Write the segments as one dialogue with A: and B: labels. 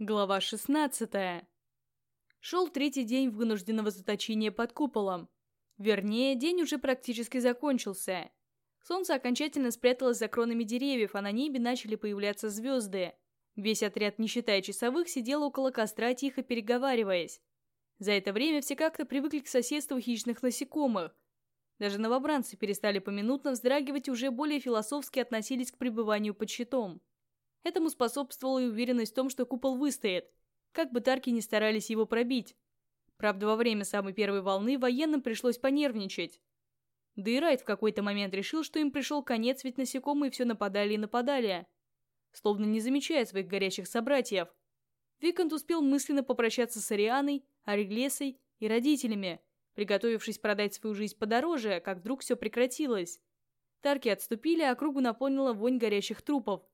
A: Глава 16. Шел третий день вынужденного заточения под куполом. Вернее, день уже практически закончился. Солнце окончательно спряталось за кронами деревьев, а на небе начали появляться звезды. Весь отряд, не считая часовых, сидел около костра, тихо переговариваясь. За это время все как-то привыкли к соседству хищных насекомых. Даже новобранцы перестали поминутно вздрагивать и уже более философски относились к пребыванию под щитом. Этому способствовала и уверенность в том, что купол выстоит, как бы тарки не старались его пробить. Правда, во время самой первой волны военным пришлось понервничать. Да и Райт в какой-то момент решил, что им пришел конец, ведь насекомые все нападали и нападали. Словно не замечая своих горячих собратьев. Викант успел мысленно попрощаться с Арианой, Ариглесой и родителями, приготовившись продать свою жизнь подороже, как вдруг все прекратилось. Тарки отступили, а кругу наполнила вонь горящих трупов –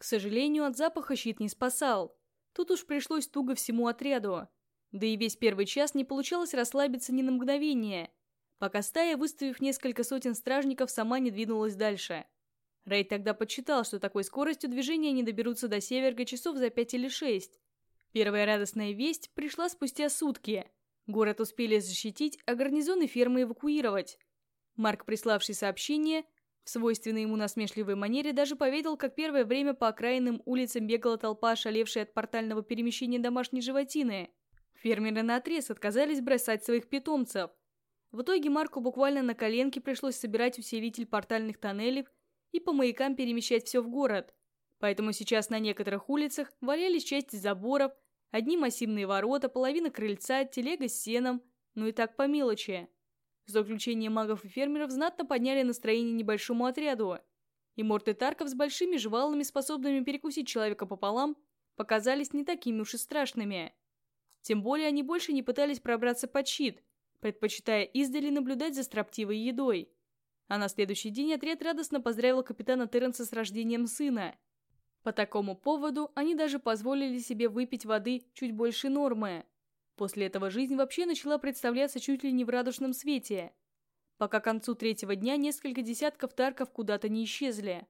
A: к сожалению, от запаха щит не спасал. Тут уж пришлось туго всему отряду. Да и весь первый час не получалось расслабиться ни на мгновение, пока стая, выставив несколько сотен стражников, сама не двинулась дальше. Рейд тогда подсчитал, что такой скоростью движения они доберутся до Северга часов за пять или шесть. Первая радостная весть пришла спустя сутки. Город успели защитить, а гарнизон и фермы эвакуировать. Марк, приславший сообщение, свойственной ему насмешливой манере даже поведал, как первое время по окраинным улицам бегала толпа, ошалевшая от портального перемещения домашней животины. Фермеры наотрез отказались бросать своих питомцев. В итоге Марку буквально на коленке пришлось собирать усилитель портальных тоннелей и по маякам перемещать все в город. Поэтому сейчас на некоторых улицах валялись части заборов, одни массивные ворота, половина крыльца, телега с сеном, ну и так по мелочи. Заключение магов и фермеров знатно подняли настроение небольшому отряду, и морты тарков с большими жвалами, способными перекусить человека пополам, показались не такими уж и страшными. Тем более они больше не пытались пробраться под щит, предпочитая издали наблюдать за строптивой едой. А на следующий день отряд радостно поздравил капитана Терренса с рождением сына. По такому поводу они даже позволили себе выпить воды чуть больше нормы. После этого жизнь вообще начала представляться чуть ли не в радужном свете, пока к концу третьего дня несколько десятков тарков куда-то не исчезли.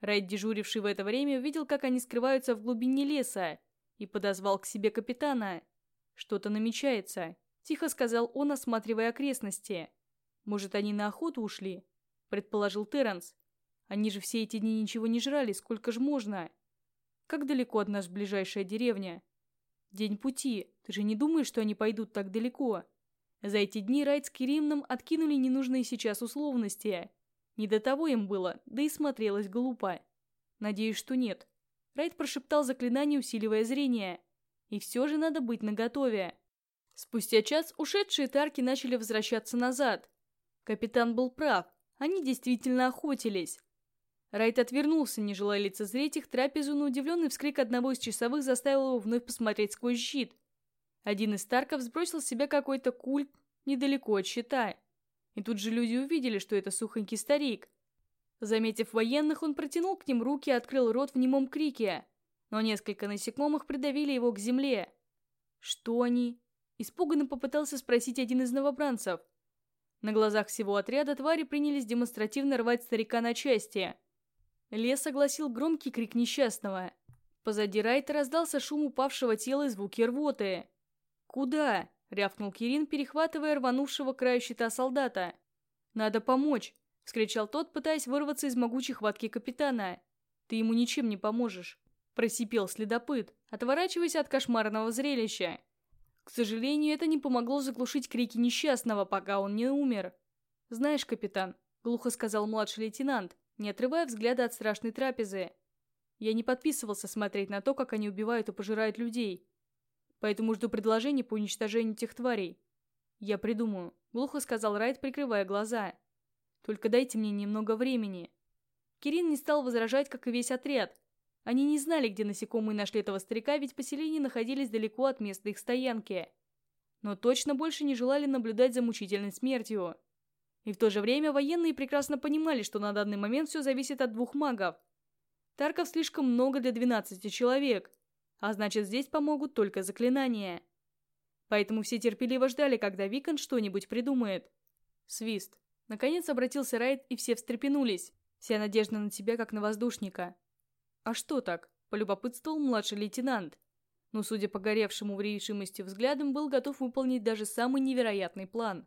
A: Райд, дежуривший в это время, увидел, как они скрываются в глубине леса, и подозвал к себе капитана. «Что-то намечается», — тихо сказал он, осматривая окрестности. «Может, они на охоту ушли?» — предположил Терренс. «Они же все эти дни ничего не жрали, сколько ж можно?» «Как далеко от нас ближайшая деревня?» День пути. Ты же не думаешь, что они пойдут так далеко? За эти дни Райт с Керимном откинули ненужные сейчас условности. Не до того им было, да и смотрелось глупо. Надеюсь, что нет. Райт прошептал заклинание, усиливая зрение. И все же надо быть наготове. Спустя час ушедшие тарки начали возвращаться назад. Капитан был прав, они действительно охотились. Райт отвернулся, не желая лицезреть их трапезу, но удивленный вскрик одного из часовых заставил его вновь посмотреть сквозь щит. Один из Старков сбросил с себя какой-то культ недалеко от щита. И тут же люди увидели, что это сухонький старик. Заметив военных, он протянул к ним руки и открыл рот в немом крике. Но несколько насекомых придавили его к земле. «Что они?» Испуганно попытался спросить один из новобранцев. На глазах всего отряда твари принялись демонстративно рвать старика на части – Лес огласил громкий крик несчастного. Позади Райта раздался шум упавшего тела и звуки рвоты. «Куда?» — рявкнул Кирин, перехватывая рванувшего краю щита солдата. «Надо помочь!» — вскричал тот, пытаясь вырваться из могучей хватки капитана. «Ты ему ничем не поможешь!» — просипел следопыт, отворачиваясь от кошмарного зрелища. К сожалению, это не помогло заглушить крики несчастного, пока он не умер. «Знаешь, капитан», — глухо сказал младший лейтенант, не отрывая взгляда от страшной трапезы. Я не подписывался смотреть на то, как они убивают и пожирают людей. Поэтому жду предложений по уничтожению тех тварей. Я придумаю, глухо сказал Райт, прикрывая глаза. Только дайте мне немного времени. Кирин не стал возражать, как и весь отряд. Они не знали, где насекомые нашли этого старика, ведь поселения находились далеко от места их стоянки. Но точно больше не желали наблюдать за мучительной смертью. И в то же время военные прекрасно понимали, что на данный момент все зависит от двух магов. Тарков слишком много для 12 человек, а значит здесь помогут только заклинания. Поэтому все терпеливо ждали, когда Викон что-нибудь придумает. Свист. Наконец обратился Райт, и все встрепенулись. Вся надежда на тебя, как на воздушника. А что так? Полюбопытствовал младший лейтенант. но, судя по горевшему в решимости взглядам, был готов выполнить даже самый невероятный план.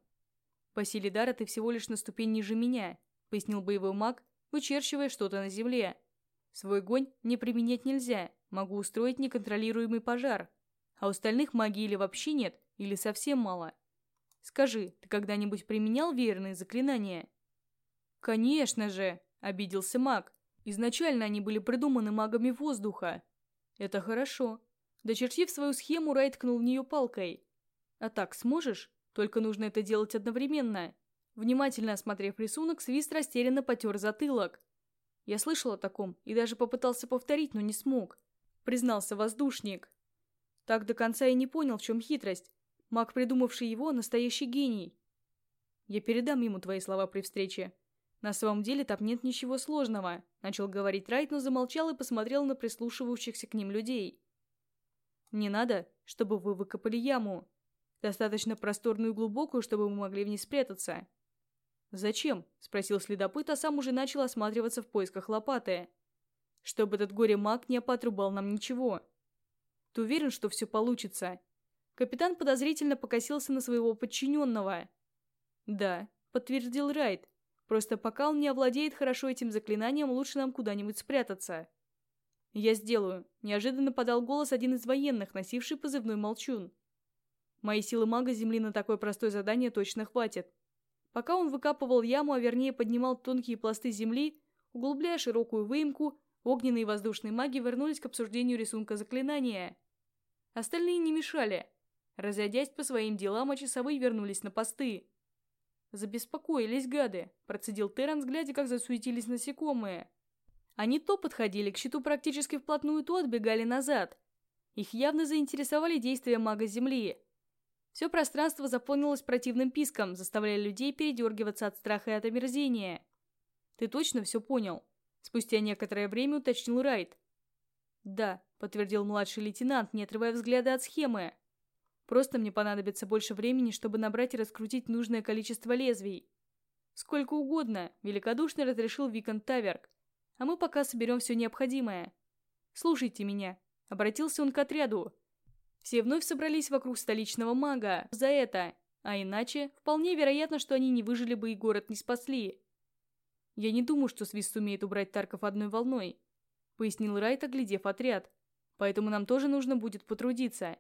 A: «По силе дара ты всего лишь на ступень ниже меня», — пояснил боевой маг, вычерчивая что-то на земле. «Свой гонь не применять нельзя, могу устроить неконтролируемый пожар, а у остальных магии или вообще нет, или совсем мало. Скажи, ты когда-нибудь применял веерные заклинания?» «Конечно же!» — обиделся маг. «Изначально они были придуманы магами воздуха». «Это хорошо». Дочертив свою схему, Рай ткнул в нее палкой. «А так сможешь? Только нужно это делать одновременно». Внимательно осмотрев рисунок, Свист растерянно потер затылок. «Я слышал о таком и даже попытался повторить, но не смог», — признался воздушник. Так до конца и не понял, в чем хитрость. Маг, придумавший его, настоящий гений. Я передам ему твои слова при встрече. На самом деле там нет ничего сложного, начал говорить Райт, но замолчал и посмотрел на прислушивающихся к ним людей. Не надо, чтобы вы выкопали яму. Достаточно просторную и глубокую, чтобы мы могли в ней спрятаться. «Зачем?» — спросил следопыт, а сам уже начал осматриваться в поисках лопаты. «Чтобы этот горе-маг не опотрубал нам ничего. Ты уверен, что все получится?» Капитан подозрительно покосился на своего подчиненного. «Да», — подтвердил Райт. «Просто пока он не овладеет хорошо этим заклинанием, лучше нам куда-нибудь спрятаться». «Я сделаю», — неожиданно подал голос один из военных, носивший позывной «Молчун». «Мои силы мага Земли на такое простое задание точно хватит». Пока он выкапывал яму, а вернее поднимал тонкие пласты земли, углубляя широкую выемку, огненные и воздушные маги вернулись к обсуждению рисунка заклинания. Остальные не мешали. Разойдясь по своим делам, а часовые вернулись на посты. «Забеспокоились гады», — процедил Терренс, глядя, как засуетились насекомые. Они то подходили к щиту практически вплотную, то отбегали назад. Их явно заинтересовали действия мага Земли. Все пространство заполнилось противным писком, заставляя людей передергиваться от страха и от омерзения. «Ты точно все понял?» Спустя некоторое время уточнил Райт. «Да», — подтвердил младший лейтенант, не отрывая взгляда от схемы. «Просто мне понадобится больше времени, чтобы набрать и раскрутить нужное количество лезвий». «Сколько угодно», — великодушно разрешил Викон Таверк а мы пока соберем все необходимое. Слушайте меня», — обратился он к отряду. Все вновь собрались вокруг столичного мага за это, а иначе вполне вероятно, что они не выжили бы и город не спасли. «Я не думаю, что Свист сумеет убрать Тарков одной волной», — пояснил Райт, оглядев отряд. «Поэтому нам тоже нужно будет потрудиться.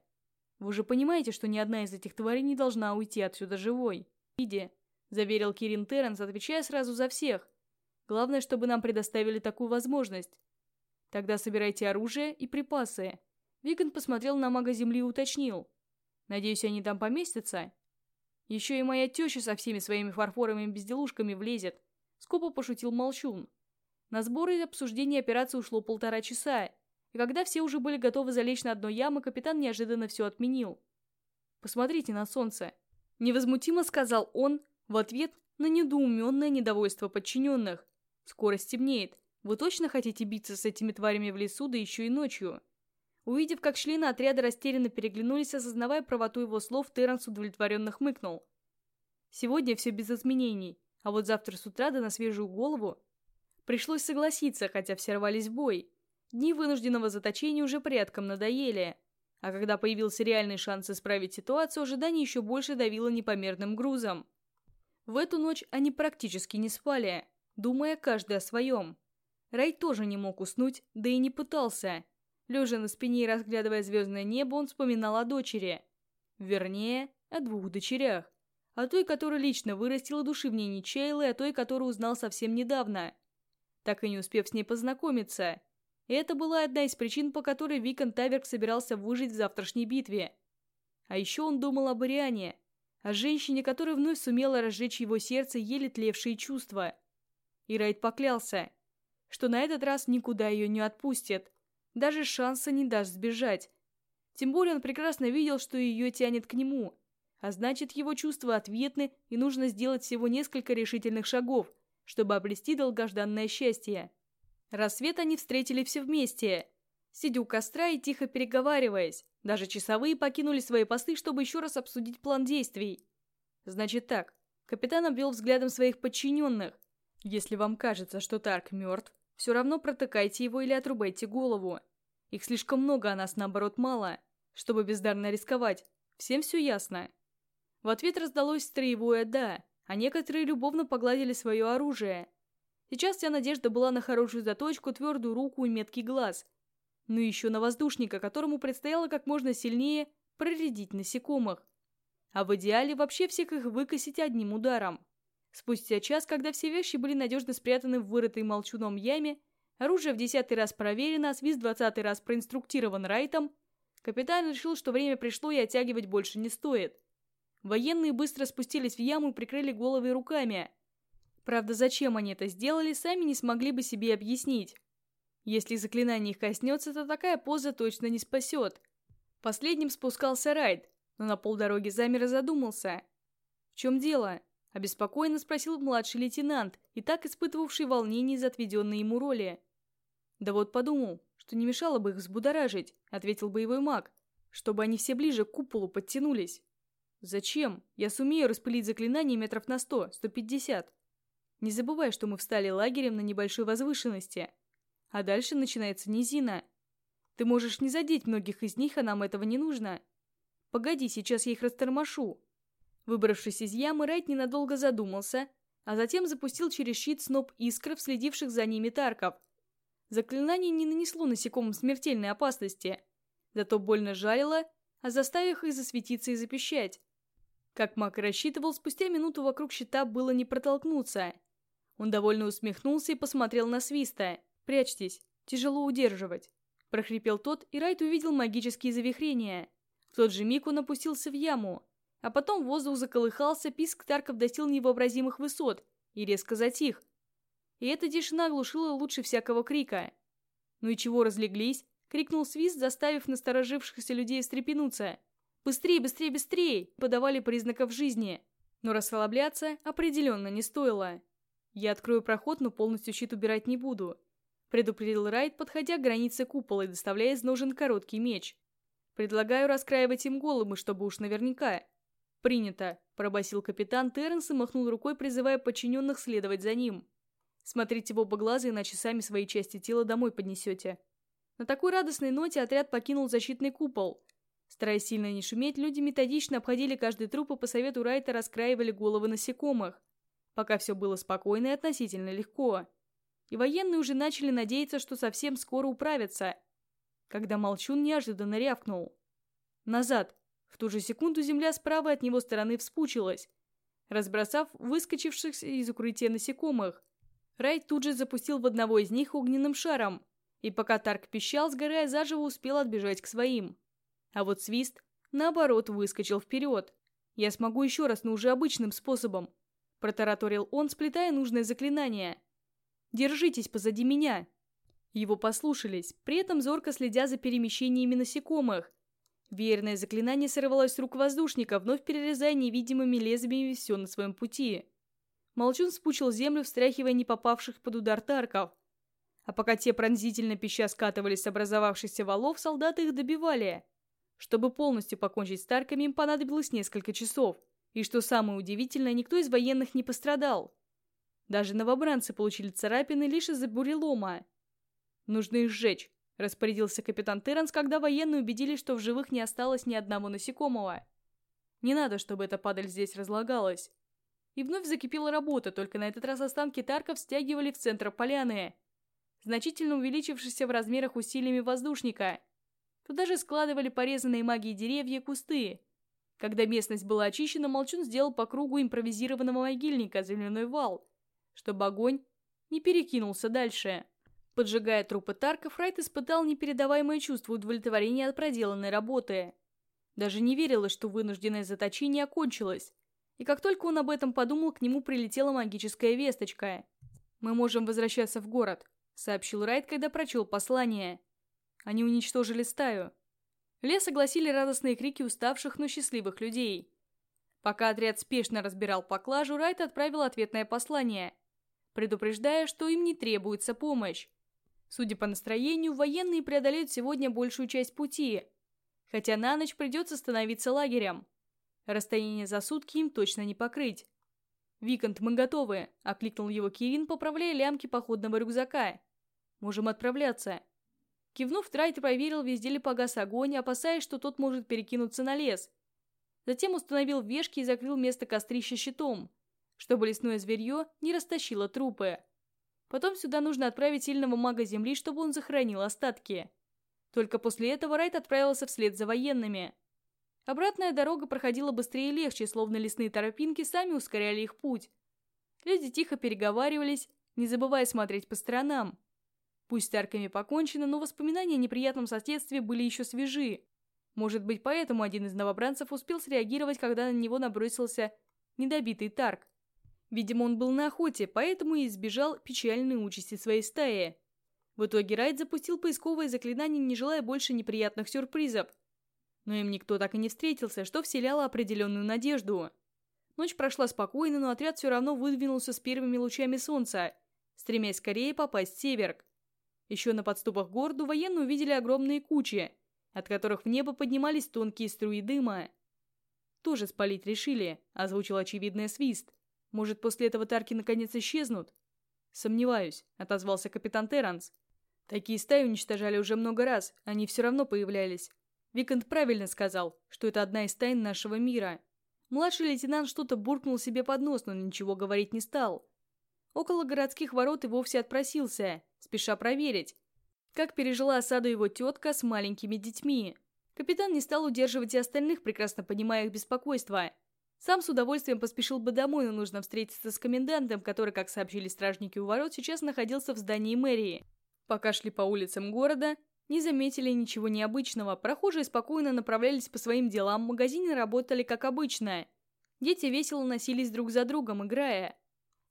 A: Вы же понимаете, что ни одна из этих тварей не должна уйти отсюда живой. Иди», — заверил Кирин Терренс, отвечая сразу за всех. Главное, чтобы нам предоставили такую возможность. Тогда собирайте оружие и припасы. Виган посмотрел на мага земли и уточнил. Надеюсь, они там поместятся? Еще и моя теща со всеми своими фарфоровыми безделушками влезет. Скупо пошутил Молчун. На сборы и обсуждение операции ушло полтора часа, и когда все уже были готовы залечь на одно ямы, капитан неожиданно все отменил. «Посмотрите на солнце», — невозмутимо сказал он в ответ на недоуменное недовольство подчиненных. Скоро стемнеет. Вы точно хотите биться с этими тварями в лесу, да еще и ночью?» Увидев, как члены отряда растерянно переглянулись, осознавая правоту его слов, Терренс удовлетворенно хмыкнул. «Сегодня все без изменений, а вот завтра с утра да на свежую голову...» Пришлось согласиться, хотя все рвались в бой. Дни вынужденного заточения уже порядком надоели. А когда появился реальный шанс исправить ситуацию, ожидание еще больше давило непомерным грузом. В эту ночь они практически не спали думая каждый о своем. Рай тоже не мог уснуть, да и не пытался. Лежа на спине и разглядывая звездное небо, он вспоминал о дочери. Вернее, о двух дочерях. О той, которая лично вырастила души в ней не чаяла, и о той, которую узнал совсем недавно. Так и не успев с ней познакомиться. И это была одна из причин, по которой Викон Таверк собирался выжить в завтрашней битве. А еще он думал об Ариане, о женщине, которая вновь сумела разжечь его сердце еле тлевшие чувства. И Райт поклялся, что на этот раз никуда ее не отпустит, даже шанса не даст сбежать. Тем более он прекрасно видел, что ее тянет к нему, а значит его чувства ответны и нужно сделать всего несколько решительных шагов, чтобы обрести долгожданное счастье. Рассвет они встретили все вместе, сидя у костра и тихо переговариваясь. Даже часовые покинули свои посты, чтобы еще раз обсудить план действий. Значит так, капитан обвел взглядом своих подчиненных, если вам кажется, что Тарк мертв, все равно протыкайте его или отрубайте голову. Их слишком много, а нас наоборот мало. чтобы бездарно рисковать. Всем все ясно. В ответ раздалось строевое «да», а некоторые любовно погладили свое оружие. Сейчас вся надежда была на хорошую заточку, твердую руку и меткий глаз. Ну и еще на воздушника, которому предстояло как можно сильнее проредить насекомых. А в идеале вообще всех их выкосить одним ударом. Спустя час, когда все вещи были надежно спрятаны в вырытой молчуном яме, оружие в десятый раз проверено, а свист двадцатый раз проинструктирован Райтом, капитан решил, что время пришло и оттягивать больше не стоит. Военные быстро спустились в яму и прикрыли головы руками. Правда, зачем они это сделали, сами не смогли бы себе объяснить. Если заклинание их коснется, то такая поза точно не спасет. Последним спускался Райт, но на полдороги замер и задумался. «В чем дело?» – обеспокоенно спросил младший лейтенант, и так испытывавший волнение из отведенной ему роли. «Да вот подумал, что не мешало бы их взбудоражить», – ответил боевой маг, «чтобы они все ближе к куполу подтянулись». «Зачем? Я сумею распылить заклинание метров на сто, сто пятьдесят. Не забывай, что мы встали лагерем на небольшой возвышенности. А дальше начинается низина. Ты можешь не задеть многих из них, а нам этого не нужно. Погоди, сейчас я их растормошу». Выбравшись из ямы, Райт ненадолго задумался, а затем запустил через щит сноп искр, следивших за ними тарков. Заклинание не нанесло насекомым смертельной опасности, зато больно жалило, а заставив их засветиться и запищать. Как маг рассчитывал, спустя минуту вокруг щита было не протолкнуться. Он довольно усмехнулся и посмотрел на Свиста. «Прячьтесь, тяжело удерживать», – прохрипел тот, и Райт увидел магические завихрения. В тот же миг он опустился в яму, а потом воздух заколыхался, писк Тарков достиг невообразимых высот и резко затих. И эта тишина глушила лучше всякого крика. «Ну и чего разлеглись?» — крикнул Свист, заставив насторожившихся людей встрепенуться. «Быстрее, быстрее, быстрее!» подавали признаков жизни. Но расслабляться определенно не стоило. «Я открою проход, но полностью щит убирать не буду», предупредил Райт, подходя к границе купола и доставляя из ножен короткий меч. «Предлагаю раскраивать им головы, чтобы уж наверняка». «Принято», – пробасил капитан Терренс и махнул рукой, призывая подчиненных следовать за ним. «Смотрите в оба глаза, иначе сами свои части тела домой поднесете». На такой радостной ноте отряд покинул защитный купол, Стараясь сильно не шуметь, люди методично обходили каждый труп и по совету Райта раскраивали головы насекомых. Пока все было спокойно и относительно легко. И военные уже начали надеяться, что совсем скоро управятся. Когда Молчун неожиданно рявкнул. Назад. В ту же секунду земля справа от него стороны вспучилась, разбросав выскочившихся из укрытия насекомых. Райт тут же запустил в одного из них огненным шаром, и пока Тарк пищал, сгорая заживо, успел отбежать к своим. А вот свист, наоборот, выскочил вперед. «Я смогу еще раз, но уже обычным способом», – протараторил он, сплетая нужное заклинание. «Держитесь позади меня». Его послушались, при этом зорко следя за перемещениями насекомых. Верное заклинание сорвалось с рук воздушника, вновь перерезая невидимыми лезвиями все на своем пути. Молчун спучил землю, встряхивая не попавших под удар тарков. А пока те пронзительно пища скатывались с образовавшихся валов, солдаты их добивали. Чтобы полностью покончить с Тарками, им понадобилось несколько часов. И что самое удивительное, никто из военных не пострадал. Даже новобранцы получили царапины лишь из-за бурелома. «Нужно их сжечь», – распорядился капитан Терренс, когда военные убедились, что в живых не осталось ни одного насекомого. «Не надо, чтобы эта падаль здесь разлагалась». И вновь закипела работа, только на этот раз останки Тарков стягивали в центр поляны, значительно увеличившийся в размерах усилиями воздушника – Туда же складывали порезанные магией деревья и кусты. Когда местность была очищена, Молчун сделал по кругу импровизированного могильника земляной вал, чтобы огонь не перекинулся дальше. Поджигая трупы Тарков, Райт испытал непередаваемое чувство удовлетворения от проделанной работы. Даже не верилось, что вынужденное заточение окончилось. И как только он об этом подумал, к нему прилетела магическая весточка. «Мы можем возвращаться в город», — сообщил Райт, когда прочел послание. Они уничтожили стаю. Лес огласили радостные крики уставших, но счастливых людей. Пока отряд спешно разбирал поклажу, Райт отправил ответное послание, предупреждая, что им не требуется помощь. Судя по настроению, военные преодолеют сегодня большую часть пути, хотя на ночь придется становиться лагерем. Расстояние за сутки им точно не покрыть. «Викант, мы готовы!» – окликнул его Кирин, поправляя лямки походного рюкзака. «Можем отправляться!» Кивнув, Трайт проверил, везде ли погас огонь, опасаясь, что тот может перекинуться на лес. Затем установил вешки и закрыл место кострища щитом, чтобы лесное зверье не растащило трупы. Потом сюда нужно отправить сильного мага земли, чтобы он захоронил остатки. Только после этого Райт отправился вслед за военными. Обратная дорога проходила быстрее и легче, словно лесные торопинки сами ускоряли их путь. Люди тихо переговаривались, не забывая смотреть по сторонам. Пусть с арками покончено, но воспоминания о неприятном соседстве были еще свежи. Может быть, поэтому один из новобранцев успел среагировать, когда на него набросился недобитый Тарк. Видимо, он был на охоте, поэтому и избежал печальной участи своей стаи. В итоге Райт запустил поисковое заклинание, не желая больше неприятных сюрпризов. Но им никто так и не встретился, что вселяло определенную надежду. Ночь прошла спокойно, но отряд все равно выдвинулся с первыми лучами солнца, стремясь скорее попасть в Северк. Еще на подступах к городу военные увидели огромные кучи, от которых в небо поднимались тонкие струи дыма. «Тоже спалить решили», — озвучил очевидный свист. «Может, после этого тарки наконец исчезнут?» «Сомневаюсь», — отозвался капитан Терранс. «Такие стаи уничтожали уже много раз, они все равно появлялись. Викант правильно сказал, что это одна из тайн нашего мира. Младший лейтенант что-то буркнул себе под нос, но ничего говорить не стал. Около городских ворот и вовсе отпросился, спеша проверить, как пережила осаду его тетка с маленькими детьми. Капитан не стал удерживать и остальных, прекрасно понимая их беспокойство. Сам с удовольствием поспешил бы домой, но нужно встретиться с комендантом, который, как сообщили стражники у ворот, сейчас находился в здании мэрии. Пока шли по улицам города, не заметили ничего необычного. Прохожие спокойно направлялись по своим делам, магазины работали как обычно. Дети весело носились друг за другом, играя.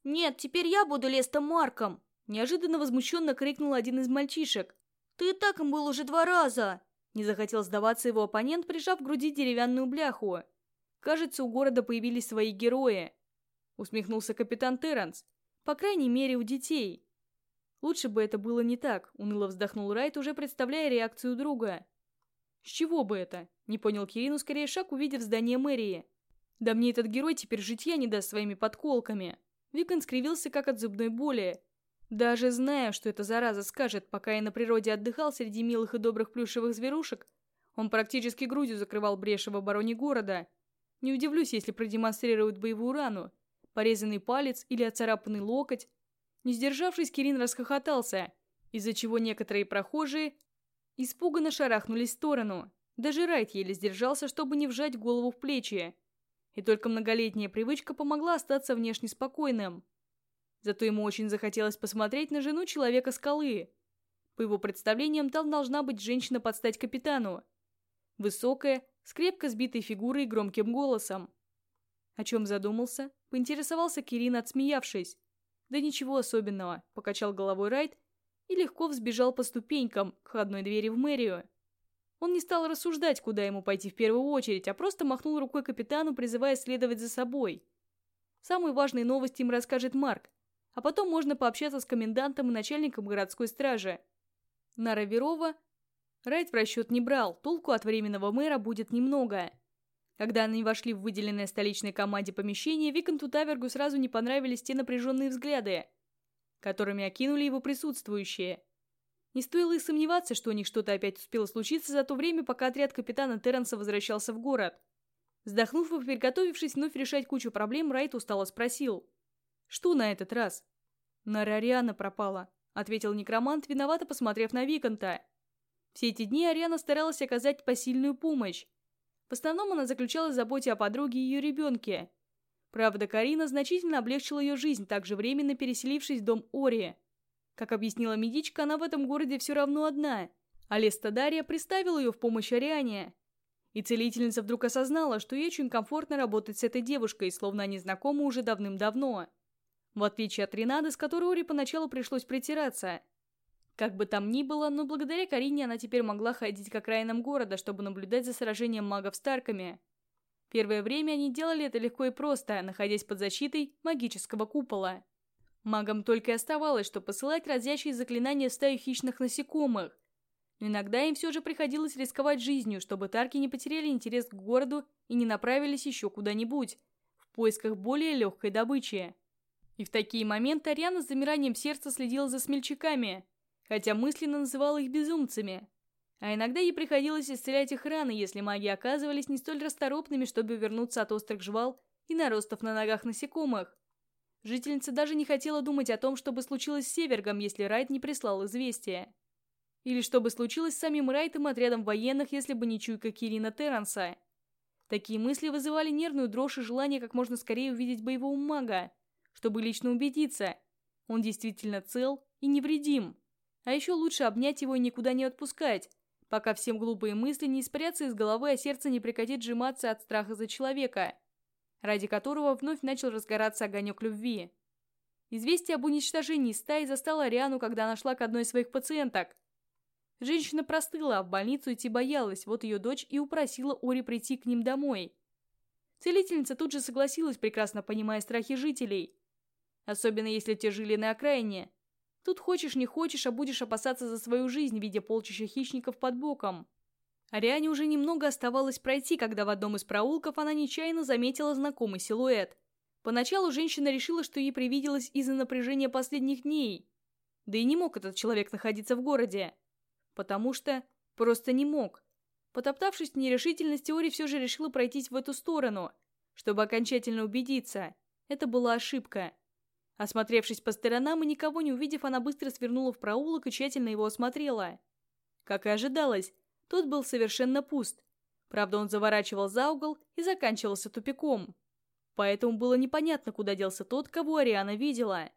B: «Нет, теперь я буду Лестом Марком!»
A: Неожиданно возмущенно крикнул один из мальчишек.
B: «Ты и так им был уже два раза!»
A: Не захотел сдаваться его оппонент, прижав к груди деревянную бляху. «Кажется, у города появились свои герои», — усмехнулся капитан Терренс. «По крайней мере, у детей». «Лучше бы это было не так», — уныло вздохнул Райт, уже представляя реакцию друга. «С чего бы это?» — не понял Кирину, скорее шаг, увидев здание мэрии. «Да мне этот герой теперь житья не даст своими подколками». Викон скривился, как от зубной боли. Даже зная, что эта зараза скажет, пока я на природе отдыхал среди милых и добрых плюшевых зверушек, он практически грудью закрывал бреши в обороне города. Не удивлюсь, если продемонстрирует боевую рану, порезанный палец или оцарапанный локоть. Не сдержавшись, Кирин расхохотался, из-за чего некоторые прохожие испуганно шарахнулись в сторону. Даже Райт еле сдержался, чтобы не вжать голову в плечи. И только многолетняя привычка помогла остаться внешне спокойным. Зато ему очень захотелось посмотреть на жену человека-скалы. По его представлениям, там должна быть женщина под стать капитану. Высокая, с крепко сбитой фигурой и громким голосом. О чем задумался? Поинтересовался Кирин, отсмеявшись. Да ничего особенного, покачал головой Райт и легко взбежал по ступенькам к входной двери в мэрию. Он не стал рассуждать, куда ему пойти в первую очередь, а просто махнул рукой капитану, призывая следовать за собой. Самые важные новости им расскажет Марк, а потом можно пообщаться с комендантом и начальником городской стражи. Нара Верова Райт в расчет не брал, толку от временного мэра будет немного. Когда они вошли в выделенное столичной команде помещение, Виконту Тавергу сразу не понравились те напряженные взгляды, которыми окинули его присутствующие. Не стоило и сомневаться, что у них что-то опять успело случиться за то время, пока отряд капитана Терренса возвращался в город. Вздохнув и приготовившись вновь решать кучу проблем, Райт устало спросил. «Что на этот раз?» «Нара Ариана пропала», — ответил некромант, виновато посмотрев на Виконта. Все эти дни Ариана старалась оказать посильную помощь. В основном она заключалась в заботе о подруге и ее ребенке. Правда, Карина значительно облегчила ее жизнь, также временно переселившись в дом Ори. Как объяснила медичка, она в этом городе все равно одна, а Леста Дарья приставила ее в помощь Ариане. И целительница вдруг осознала, что ей очень комфортно работать с этой девушкой, словно они знакомы уже давным-давно. В отличие от Ренады, с которой Ори поначалу пришлось притираться. Как бы там ни было, но благодаря Карине она теперь могла ходить к окраинам города, чтобы наблюдать за сражением магов Старками. Первое время они делали это легко и просто, находясь под защитой магического купола. Магам только и оставалось, что посылать разящие заклинания стаю хищных насекомых. Но иногда им все же приходилось рисковать жизнью, чтобы тарки не потеряли интерес к городу и не направились еще куда-нибудь, в поисках более легкой добычи. И в такие моменты Ариана с замиранием сердца следила за смельчаками, хотя мысленно называла их безумцами. А иногда ей приходилось исцелять их раны, если маги оказывались не столь расторопными, чтобы вернуться от острых жвал и наростов на ногах насекомых. Жительница даже не хотела думать о том, что бы случилось с Севергом, если Райт не прислал известие. Или что бы случилось с самим Райтом отрядом военных, если бы не чуйка Кирина Терренса. Такие мысли вызывали нервную дрожь и желание как можно скорее увидеть боевого мага, чтобы лично убедиться, он действительно цел и невредим. А еще лучше обнять его и никуда не отпускать, пока всем глупые мысли не испарятся из головы, а сердце не прекратит сжиматься от страха за человека ради которого вновь начал разгораться огонек любви. Известие об уничтожении стаи застало Ариану, когда она шла к одной из своих пациенток. Женщина простыла, а в больницу идти боялась, вот ее дочь и упросила Ори прийти к ним домой. Целительница тут же согласилась, прекрасно понимая страхи жителей. Особенно если те жили на окраине. Тут хочешь не хочешь, а будешь опасаться за свою жизнь, видя полчища хищников под боком. Ариане уже немного оставалось пройти, когда в одном из проулков она нечаянно заметила знакомый силуэт. Поначалу женщина решила, что ей привиделось из-за напряжения последних дней. Да и не мог этот человек находиться в городе. Потому что просто не мог. Потоптавшись в нерешительности, Ори все же решила пройтись в эту сторону, чтобы окончательно убедиться. Это была ошибка. Осмотревшись по сторонам и никого не увидев, она быстро свернула в проулок и тщательно его осмотрела. Как и ожидалось, тот был совершенно пуст. Правда, он заворачивал за угол и заканчивался тупиком. Поэтому было непонятно, куда делся тот, кого Ариана видела.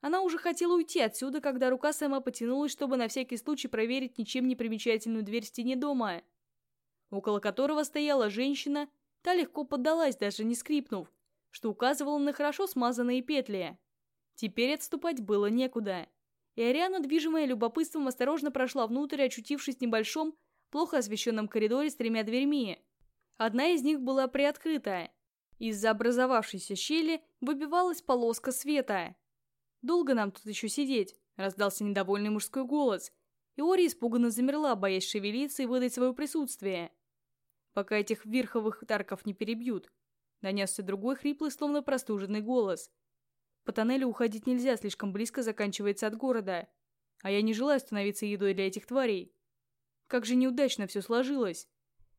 A: Она уже хотела уйти отсюда, когда рука сама потянулась, чтобы на всякий случай проверить ничем не примечательную дверь в стене дома, около которого стояла женщина, та легко поддалась, даже не скрипнув, что указывало на хорошо смазанные петли. Теперь отступать было некуда. И Ариана, движимая любопытством, осторожно прошла внутрь, очутившись в небольшом, плохо освещенном коридоре с тремя дверьми. Одна из них была приоткрыта. Из-за образовавшейся щели выбивалась полоска света. «Долго нам тут еще сидеть?» – раздался недовольный мужской голос. И Ори испуганно замерла, боясь шевелиться и выдать свое присутствие. Пока этих верховых тарков не перебьют. Донесся другой хриплый, словно простуженный голос. По тоннелю уходить нельзя, слишком близко заканчивается от города. А я не желаю становиться едой для этих тварей. Как же неудачно все сложилось.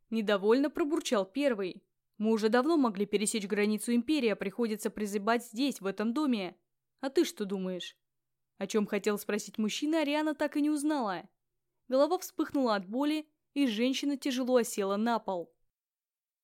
A: Недовольно пробурчал первый. Мы уже давно могли пересечь границу Империи, а приходится призывать здесь, в этом доме. А ты что думаешь? О чем хотел спросить мужчина, Ариана так и не узнала. Голова вспыхнула от боли, и женщина тяжело осела на пол.